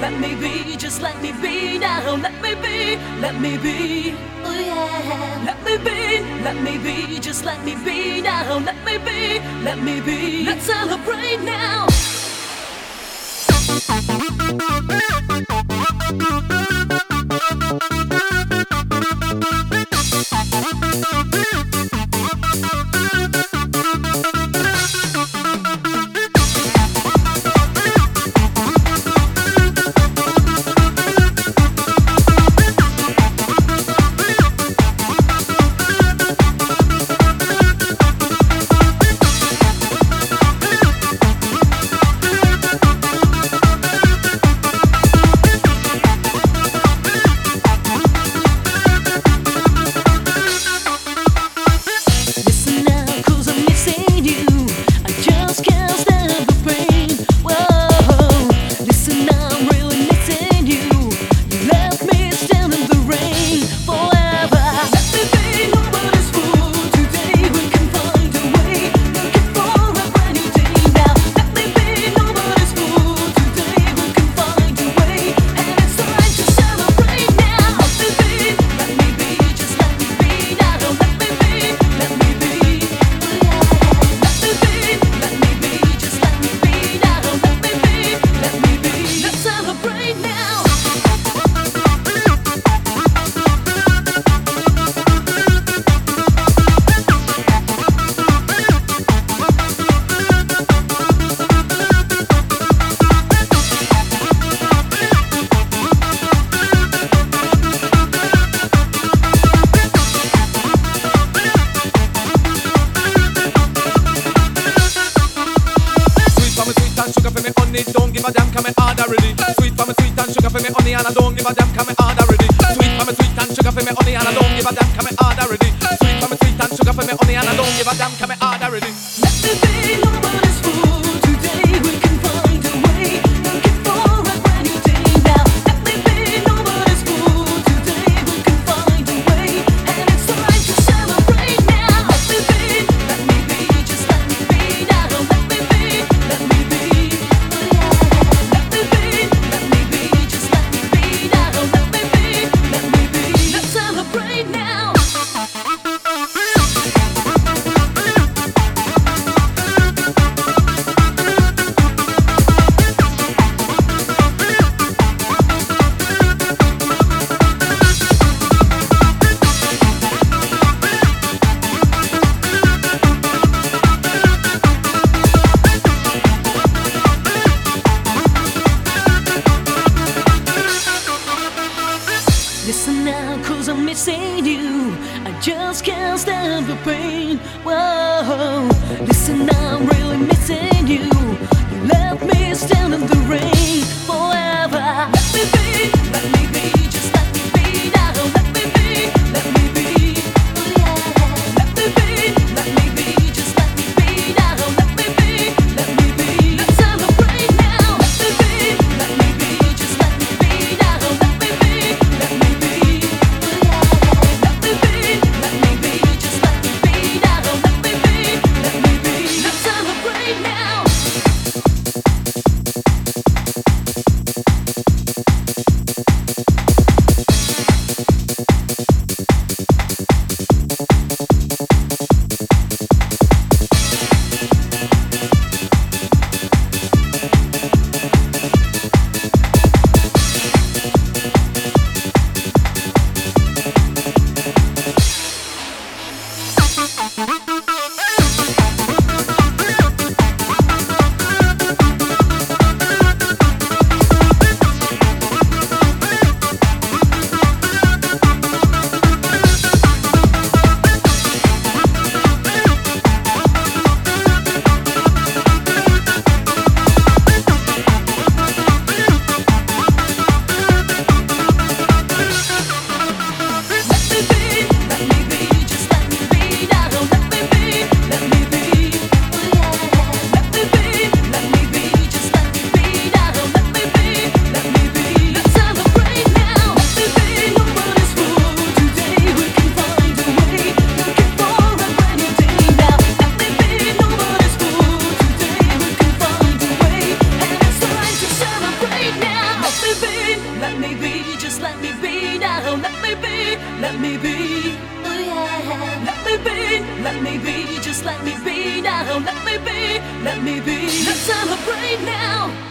let me be, just let me be now. Let me be, let me be. Oh yeah. Let me be, let me be, just let me be now. Let me be, let me be. Let's celebrate now. For me honey. Don't give a damn, come me hard already. Sweet for me, sweet and sugar for me honey, and I don't give a damn, come me hard already. Sweet for me, sweet and sugar for me honey, and I don't give a damn, come me hard already. Sweet for me, sweet and sugar for me honey, and I don't give a damn, come me hard already. Let me be nobody's cause I'm missing you. I just can't stand the pain. Whoa, listen I'm really missing you. You left me stand in the rain Ha ha ha! Just let me be now. Let me be, let me be. Let's celebrate now.